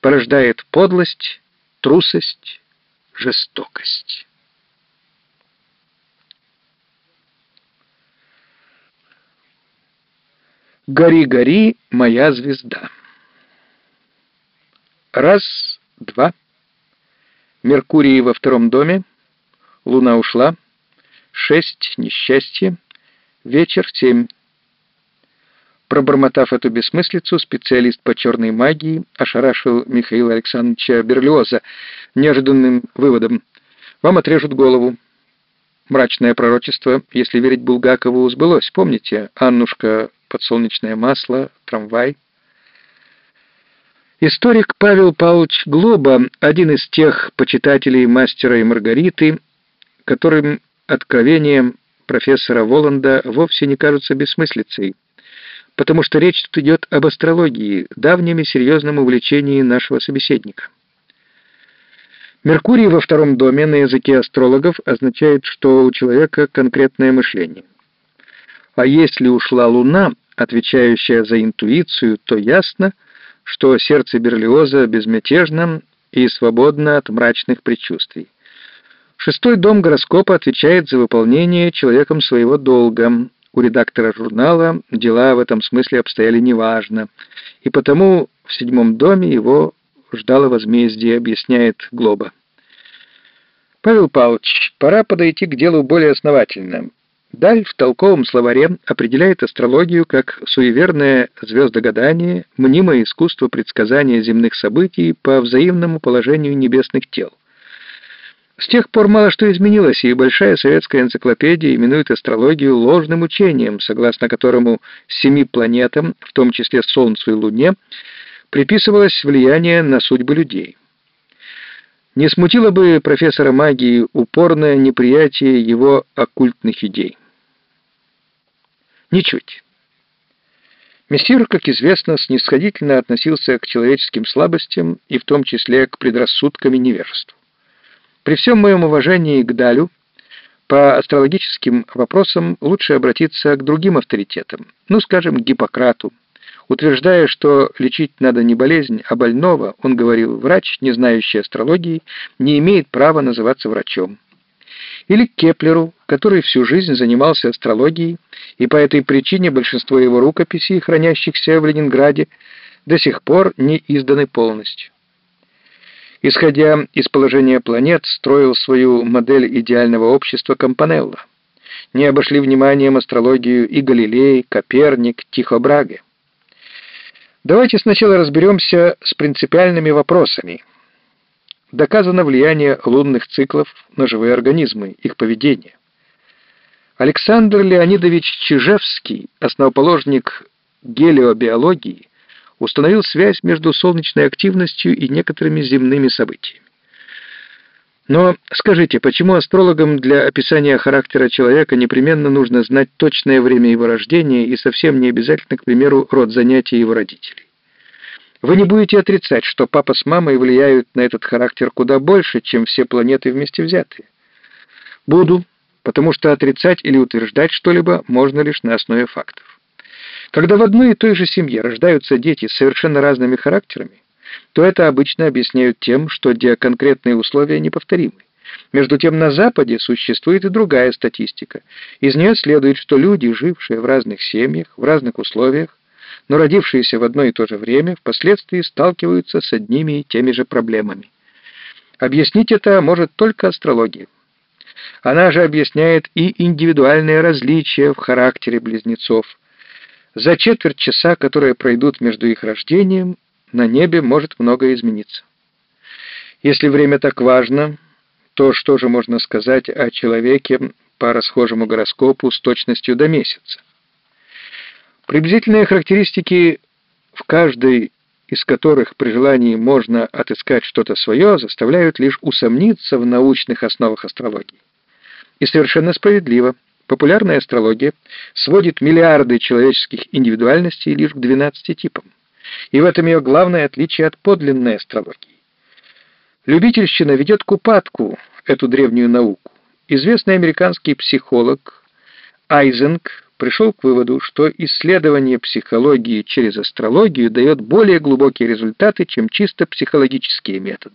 порождает подлость, трусость, жестокость. «Гори, гори, моя звезда». Раз, два. Меркурий во втором доме. Луна ушла. Шесть. Несчастье. Вечер. Семь. Пробормотав эту бессмыслицу, специалист по черной магии ошарашил Михаила Александровича Берлиоза неожиданным выводом. «Вам отрежут голову». Мрачное пророчество, если верить Булгакову, сбылось. Помните, Аннушка подсолнечное масло, трамвай. Историк Павел Павлович Глоба, один из тех почитателей «Мастера и Маргариты», которым откровения профессора Воланда вовсе не кажутся бессмыслицей, потому что речь тут идет об астрологии, давнем и серьезном увлечении нашего собеседника. Меркурий во втором доме на языке астрологов означает, что у человека конкретное мышление – а если ушла Луна, отвечающая за интуицию, то ясно, что сердце Берлиоза безмятежно и свободно от мрачных предчувствий. Шестой дом гороскопа отвечает за выполнение человеком своего долга. У редактора журнала дела в этом смысле обстояли неважно, и потому в седьмом доме его ждало возмездие, объясняет Глоба. Павел Павлович, пора подойти к делу более основательно. Даль в толковом словаре определяет астрологию как суеверное звездогадание, мнимое искусство предсказания земных событий по взаимному положению небесных тел. С тех пор мало что изменилось, и большая советская энциклопедия именует астрологию ложным учением, согласно которому семи планетам, в том числе Солнцу и Луне, приписывалось влияние на судьбы людей. Не смутило бы профессора магии упорное неприятие его оккультных идей. Ничуть. Мессир, как известно, снисходительно относился к человеческим слабостям и в том числе к предрассудкам и невежеству. При всем моем уважении к Далю, по астрологическим вопросам лучше обратиться к другим авторитетам, ну, скажем, к Гиппократу, Утверждая, что лечить надо не болезнь, а больного, он говорил, врач, не знающий астрологии, не имеет права называться врачом. Или к Кеплеру, который всю жизнь занимался астрологией, и по этой причине большинство его рукописей, хранящихся в Ленинграде, до сих пор не изданы полностью. Исходя из положения планет, строил свою модель идеального общества Компанелло. Не обошли вниманием астрологию и Галилей, Коперник, Тихо Браге. Давайте сначала разберемся с принципиальными вопросами. Доказано влияние лунных циклов на живые организмы, их поведение. Александр Леонидович Чижевский, основоположник гелиобиологии, установил связь между солнечной активностью и некоторыми земными событиями. Но скажите, почему астрологам для описания характера человека непременно нужно знать точное время его рождения и совсем не обязательно, к примеру, род занятий его родителей? Вы не будете отрицать, что папа с мамой влияют на этот характер куда больше, чем все планеты вместе взятые. Буду, потому что отрицать или утверждать что-либо можно лишь на основе фактов. Когда в одной и той же семье рождаются дети с совершенно разными характерами, то это обычно объясняют тем, что конкретные условия неповторимы. Между тем на Западе существует и другая статистика. Из нее следует, что люди, жившие в разных семьях, в разных условиях, но родившиеся в одно и то же время, впоследствии сталкиваются с одними и теми же проблемами. Объяснить это может только астрология. Она же объясняет и индивидуальные различия в характере близнецов. За четверть часа, которые пройдут между их рождением, на небе может многое измениться. Если время так важно, то что же можно сказать о человеке по расхожему гороскопу с точностью до месяца? Приблизительные характеристики, в каждой из которых при желании можно отыскать что-то свое, заставляют лишь усомниться в научных основах астрологии. И совершенно справедливо. Популярная астрология сводит миллиарды человеческих индивидуальностей лишь к 12 типам. И в этом ее главное отличие от подлинной астрологии. Любительщина ведет к упадку эту древнюю науку. Известный американский психолог Айзенг пришел к выводу, что исследование психологии через астрологию дает более глубокие результаты, чем чисто психологические методы.